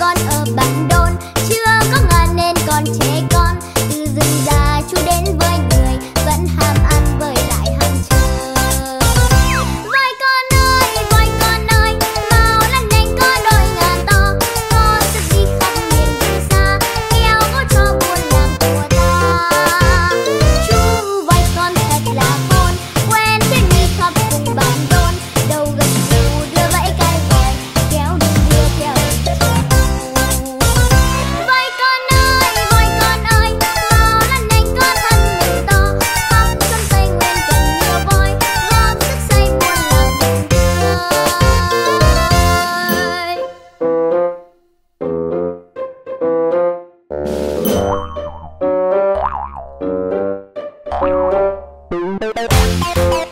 con ở bản đồ. Thank you.